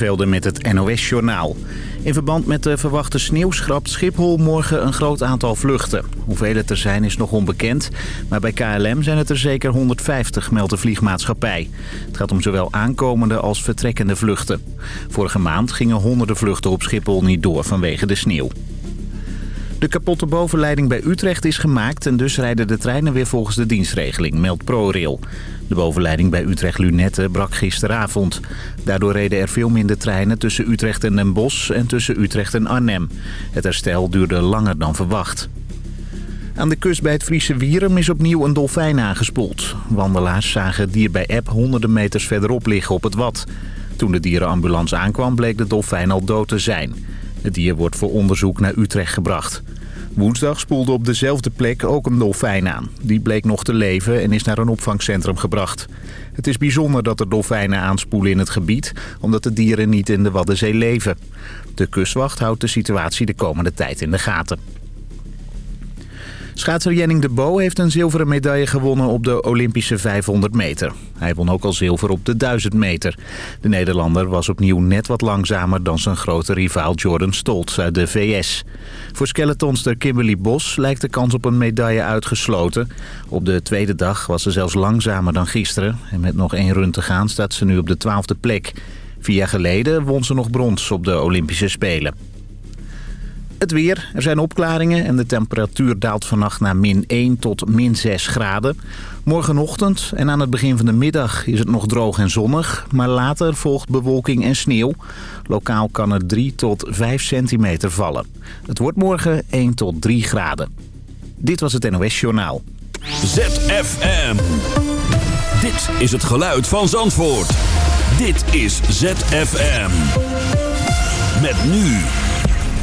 Velden met het NOS-journaal. In verband met de verwachte sneeuw schrapt Schiphol morgen een groot aantal vluchten. Hoeveel het er zijn is nog onbekend, maar bij KLM zijn het er zeker 150, meldt de vliegmaatschappij. Het gaat om zowel aankomende als vertrekkende vluchten. Vorige maand gingen honderden vluchten op Schiphol niet door vanwege de sneeuw. De kapotte bovenleiding bij Utrecht is gemaakt en dus rijden de treinen weer volgens de dienstregeling, meldt ProRail. De bovenleiding bij Utrecht-Lunette brak gisteravond. Daardoor reden er veel minder treinen tussen Utrecht en Den Bosch en tussen Utrecht en Arnhem. Het herstel duurde langer dan verwacht. Aan de kust bij het Friese Wierum is opnieuw een dolfijn aangespoeld. Wandelaars zagen het dier bij App honderden meters verderop liggen op het Wad. Toen de dierenambulance aankwam bleek de dolfijn al dood te zijn. Het dier wordt voor onderzoek naar Utrecht gebracht. Woensdag spoelde op dezelfde plek ook een dolfijn aan. Die bleek nog te leven en is naar een opvangcentrum gebracht. Het is bijzonder dat er dolfijnen aanspoelen in het gebied... omdat de dieren niet in de Waddenzee leven. De kustwacht houdt de situatie de komende tijd in de gaten. Schaatser Jenning de Bo heeft een zilveren medaille gewonnen op de Olympische 500 meter. Hij won ook al zilver op de 1000 meter. De Nederlander was opnieuw net wat langzamer dan zijn grote rivaal Jordan Stoltz uit de VS. Voor skeletonster Kimberly Bos lijkt de kans op een medaille uitgesloten. Op de tweede dag was ze zelfs langzamer dan gisteren. En met nog één run te gaan staat ze nu op de twaalfde plek. Vier jaar geleden won ze nog brons op de Olympische Spelen. Het weer. Er zijn opklaringen en de temperatuur daalt vannacht naar min 1 tot min 6 graden. Morgenochtend en aan het begin van de middag is het nog droog en zonnig. Maar later volgt bewolking en sneeuw. Lokaal kan er 3 tot 5 centimeter vallen. Het wordt morgen 1 tot 3 graden. Dit was het NOS Journaal. ZFM. Dit is het geluid van Zandvoort. Dit is ZFM. Met nu...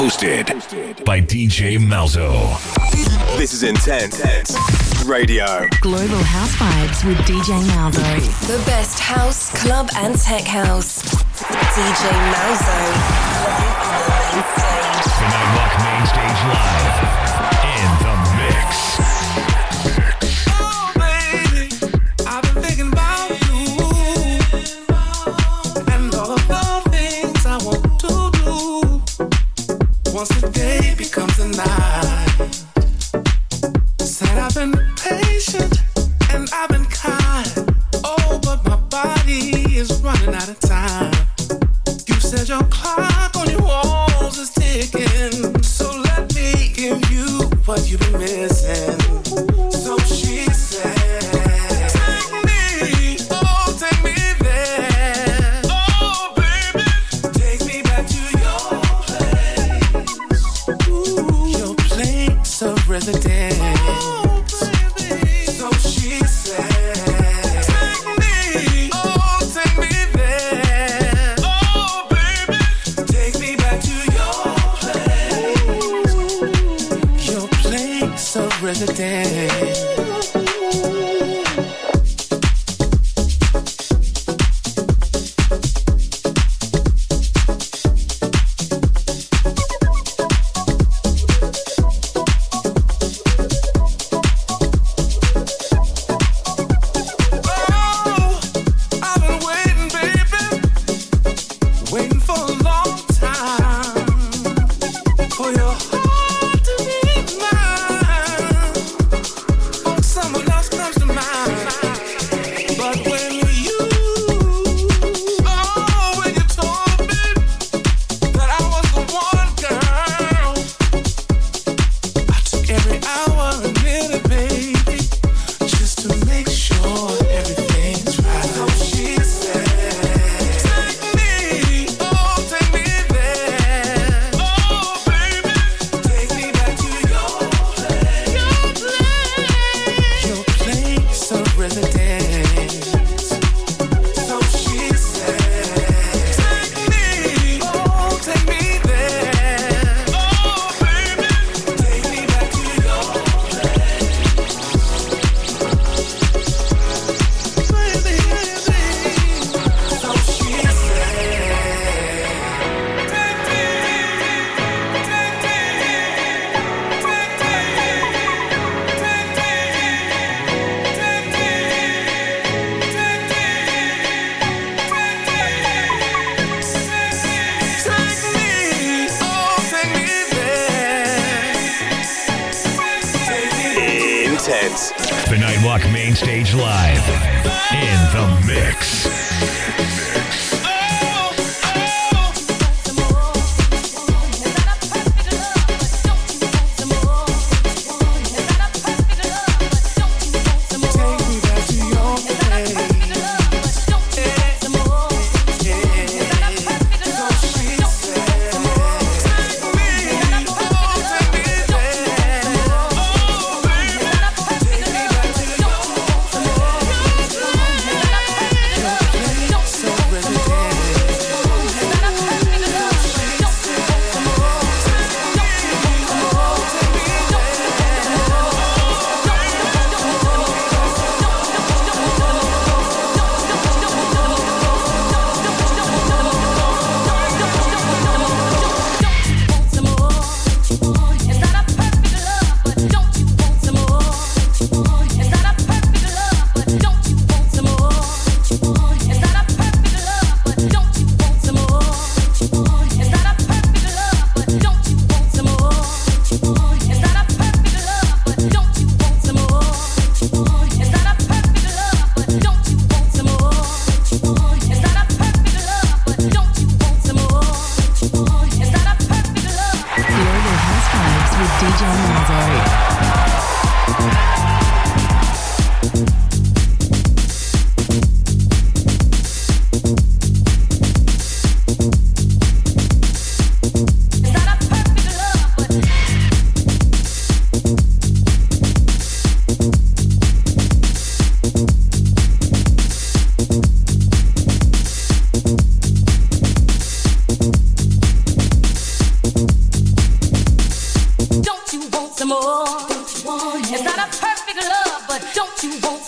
Hosted by DJ Malzo. This is Intense Radio. Global House Vibes with DJ Malzo. The best house, club, and tech house. DJ Malzo. Live on the stage. Main Stage Live. In the mix.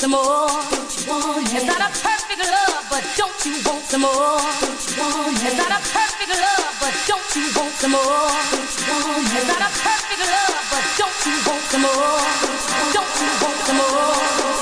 some more? Don't you want it's not a perfect love, but don't you want some more? Don't you want it's not a perfect love, but don't you want some more? Don't you want it's not a perfect love, but don't you want some more? Don't you want some more?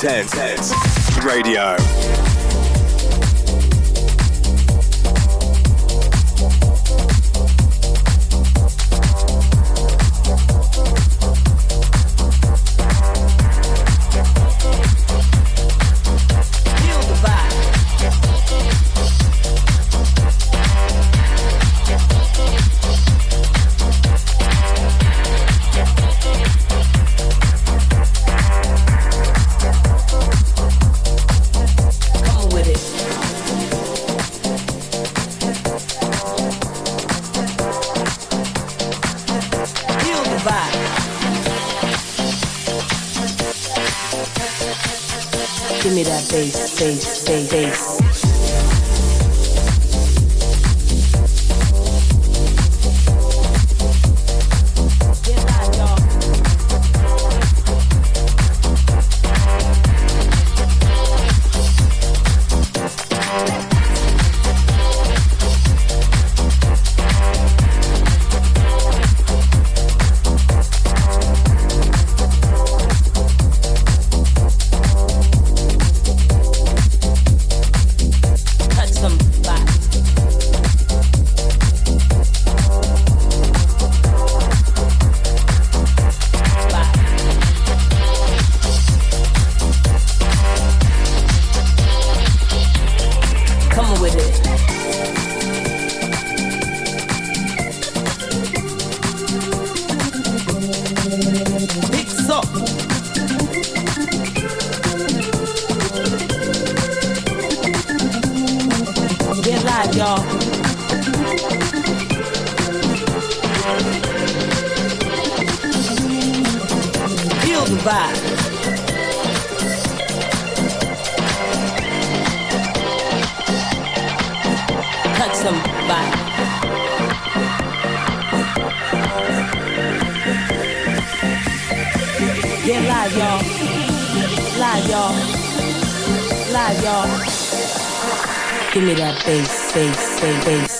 10, 10, Radio. space, space, space, space.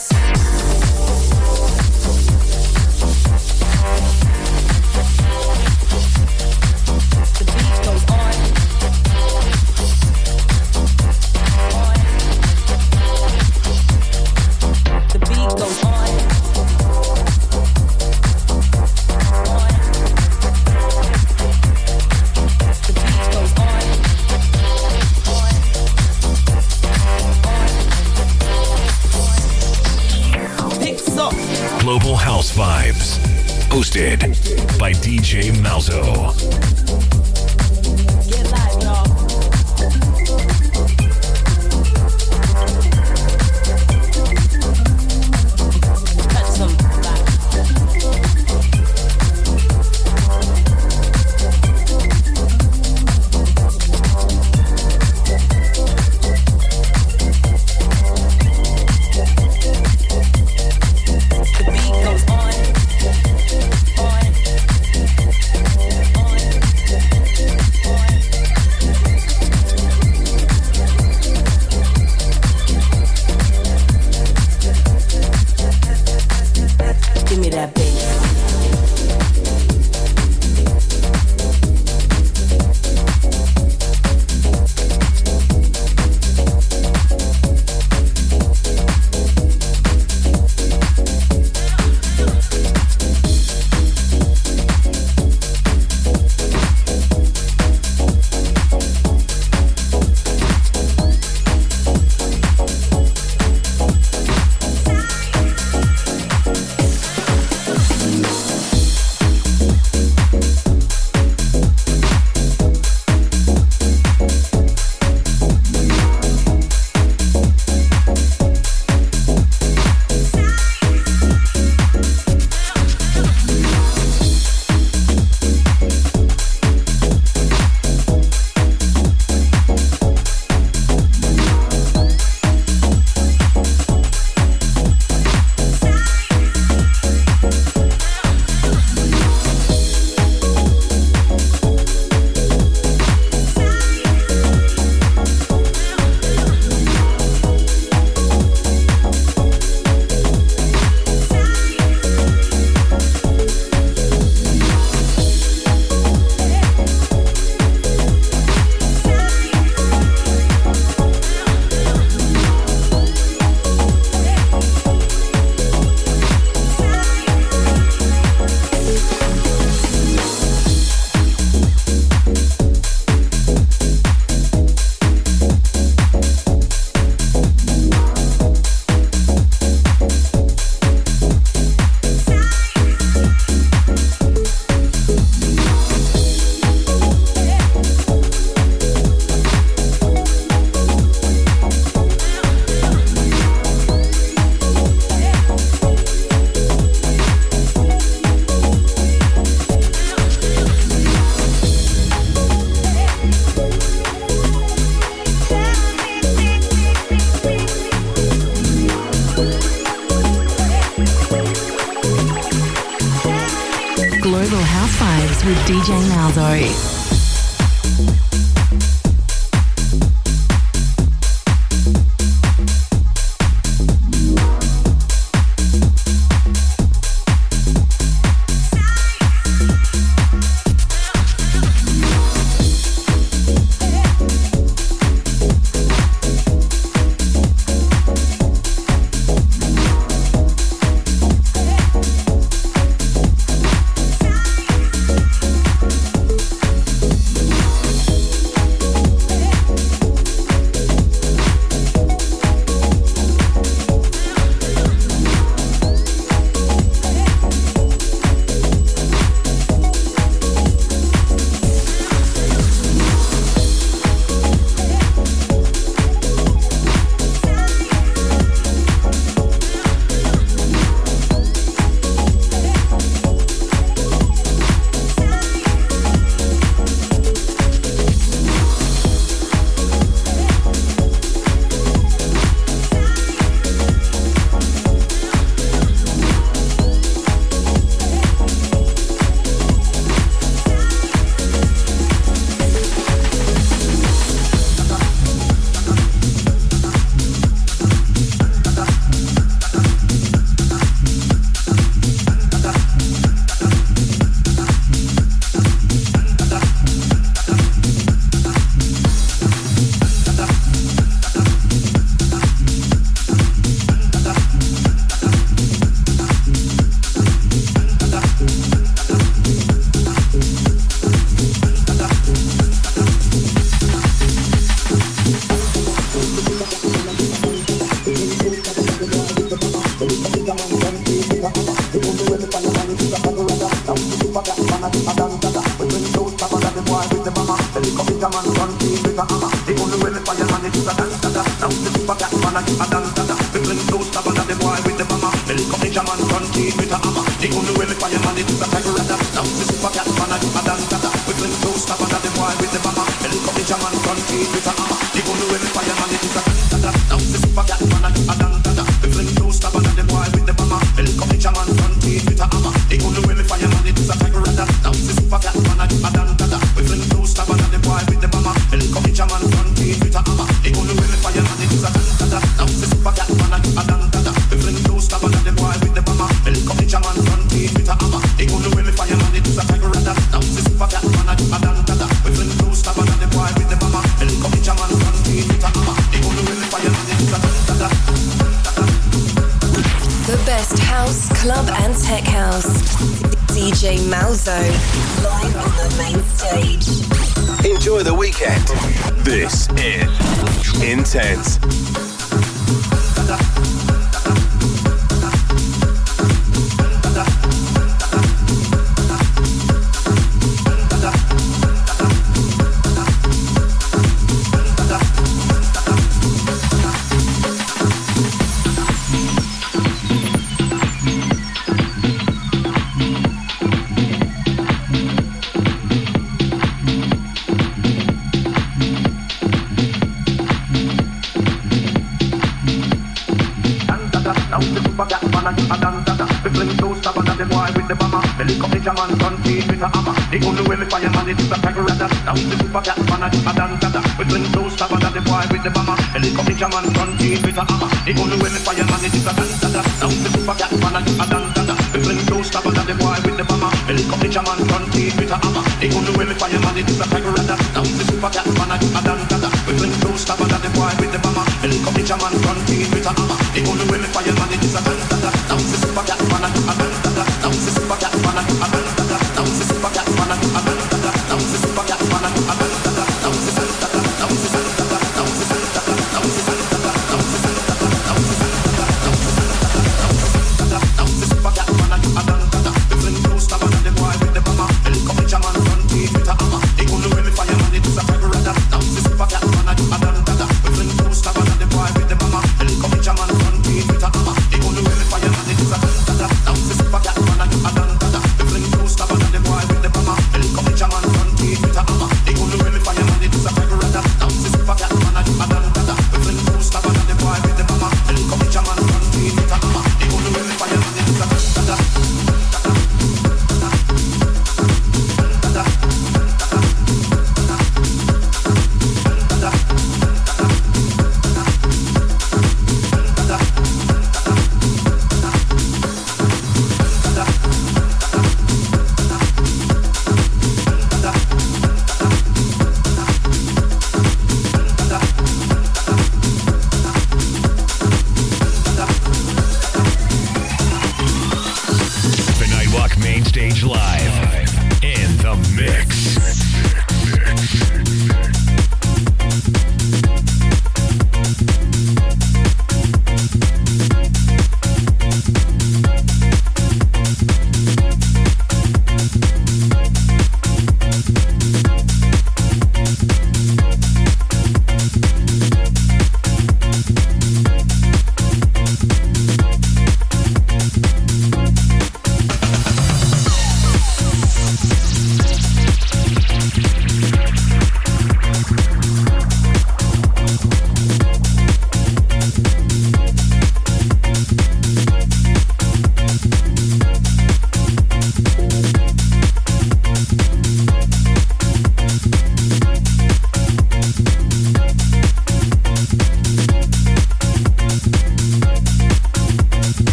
Digo,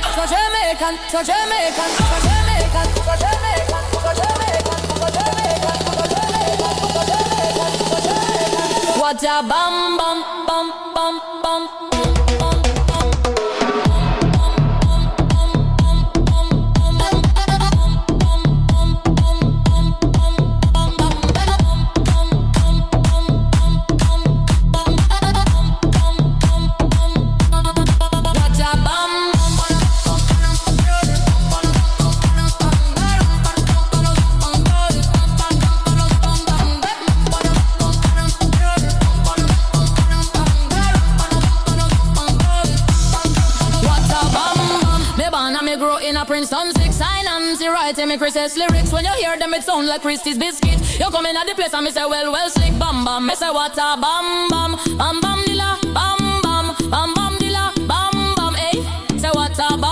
Jamaican, so Jamaican, so Jamaican, so Jamaican, so Jamaican, so Jamaican, so Jamaican, so Jamaican, so Jamaican. What a bum a Princeton six and see writing me Chris's lyrics. When you hear them it sound like Christie's biscuit. You come in at the place and me say well well slick. Bam bam Me say what a bam bam. Bam bam dilla. Bam bam bam bam dilla. Bam bam eh Say what a bam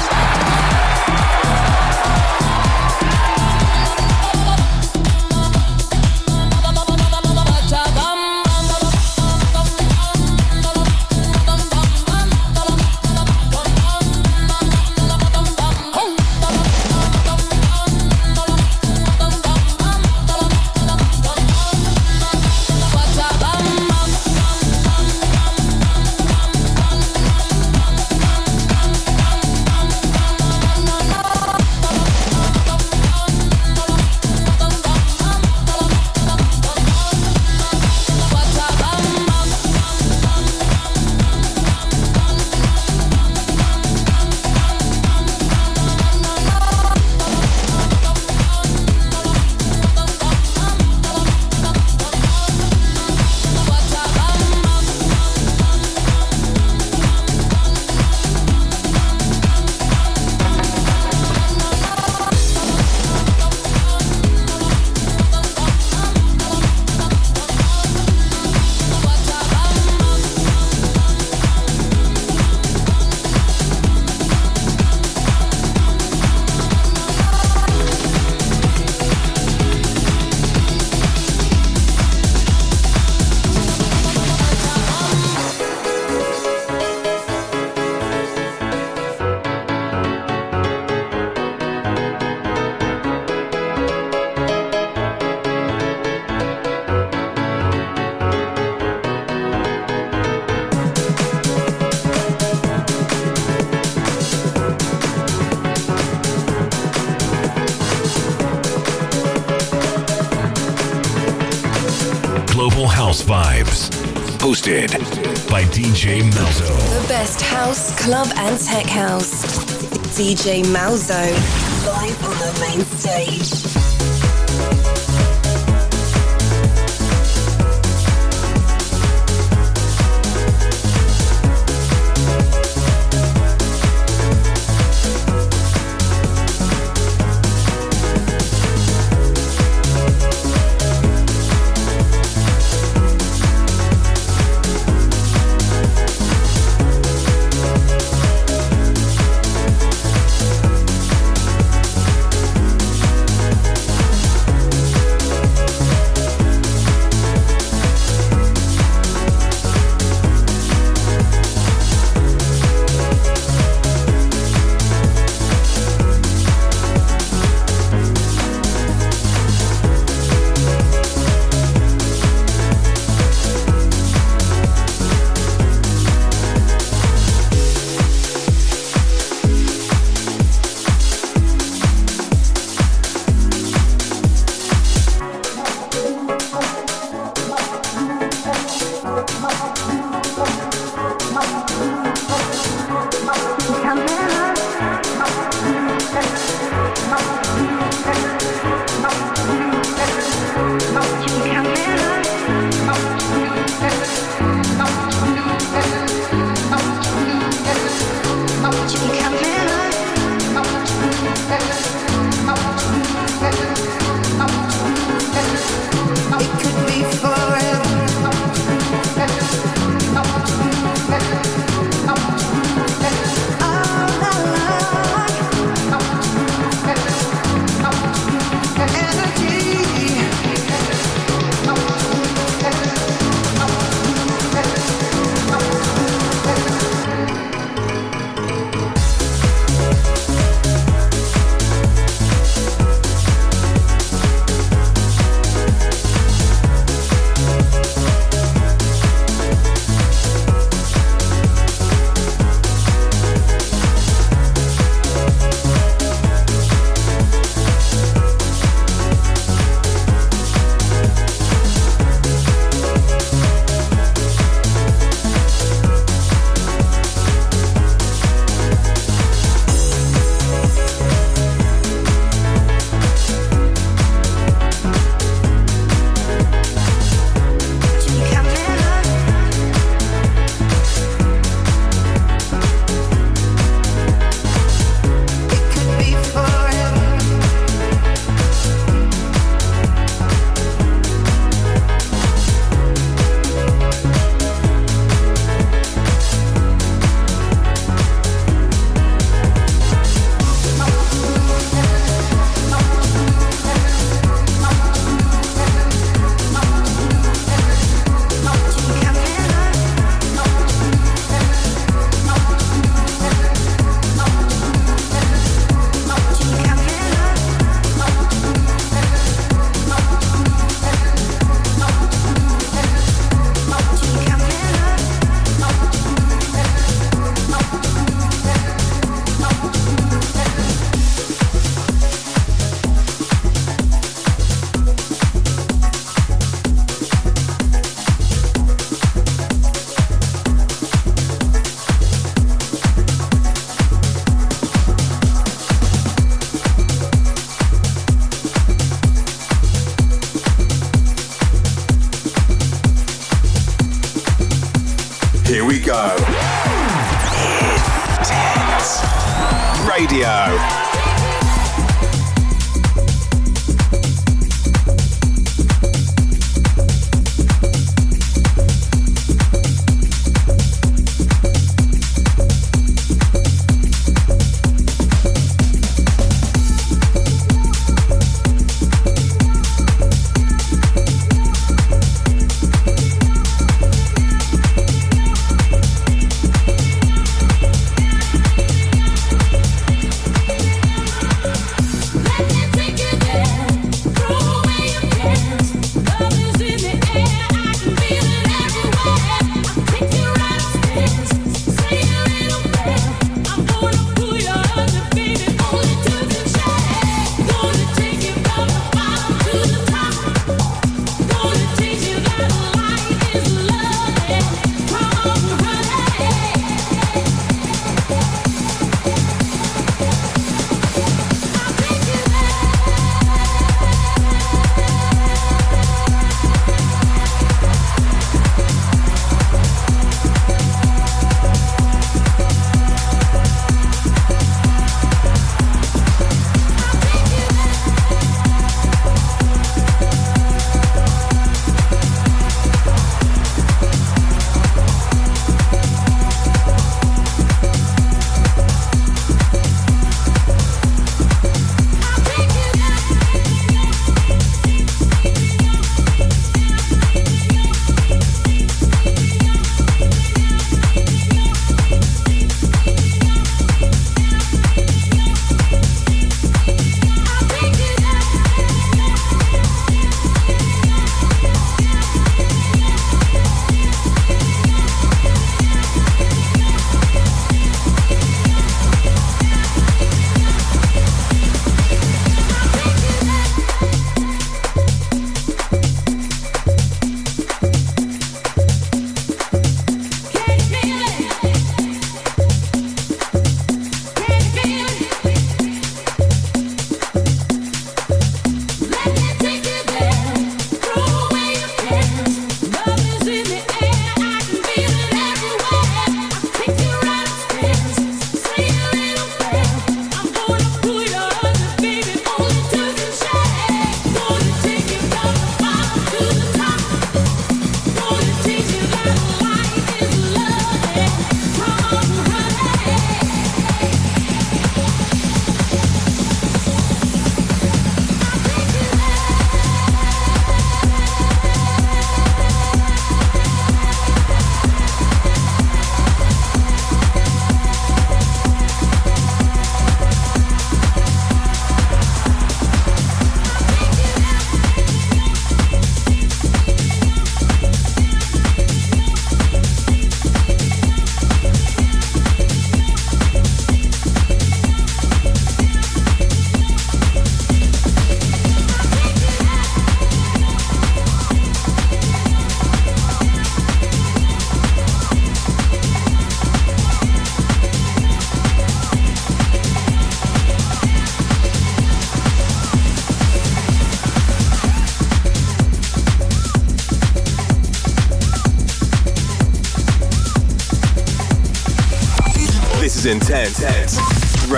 Hosted by DJ Malzo. The best house, club, and tech house. DJ Malzo. Live on the main stage.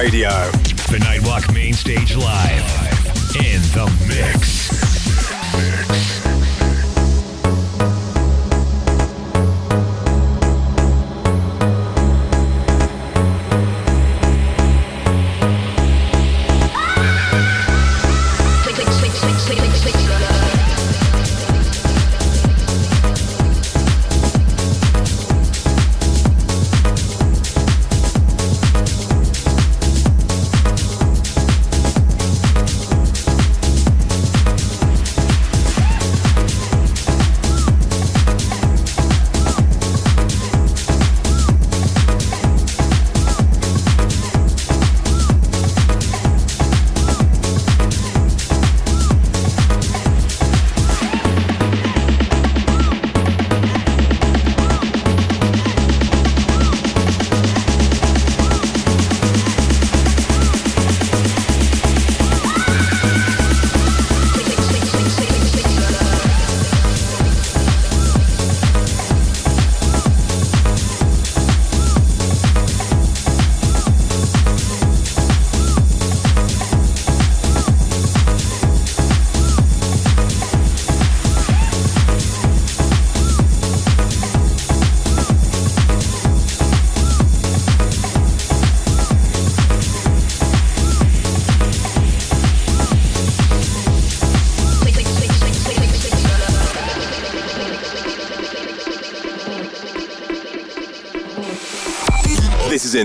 Radio.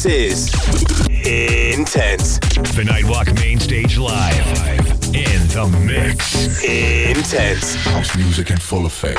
This is Intense. The Nightwalk Main Stage Live. In the mix. Intense. House music in full effect.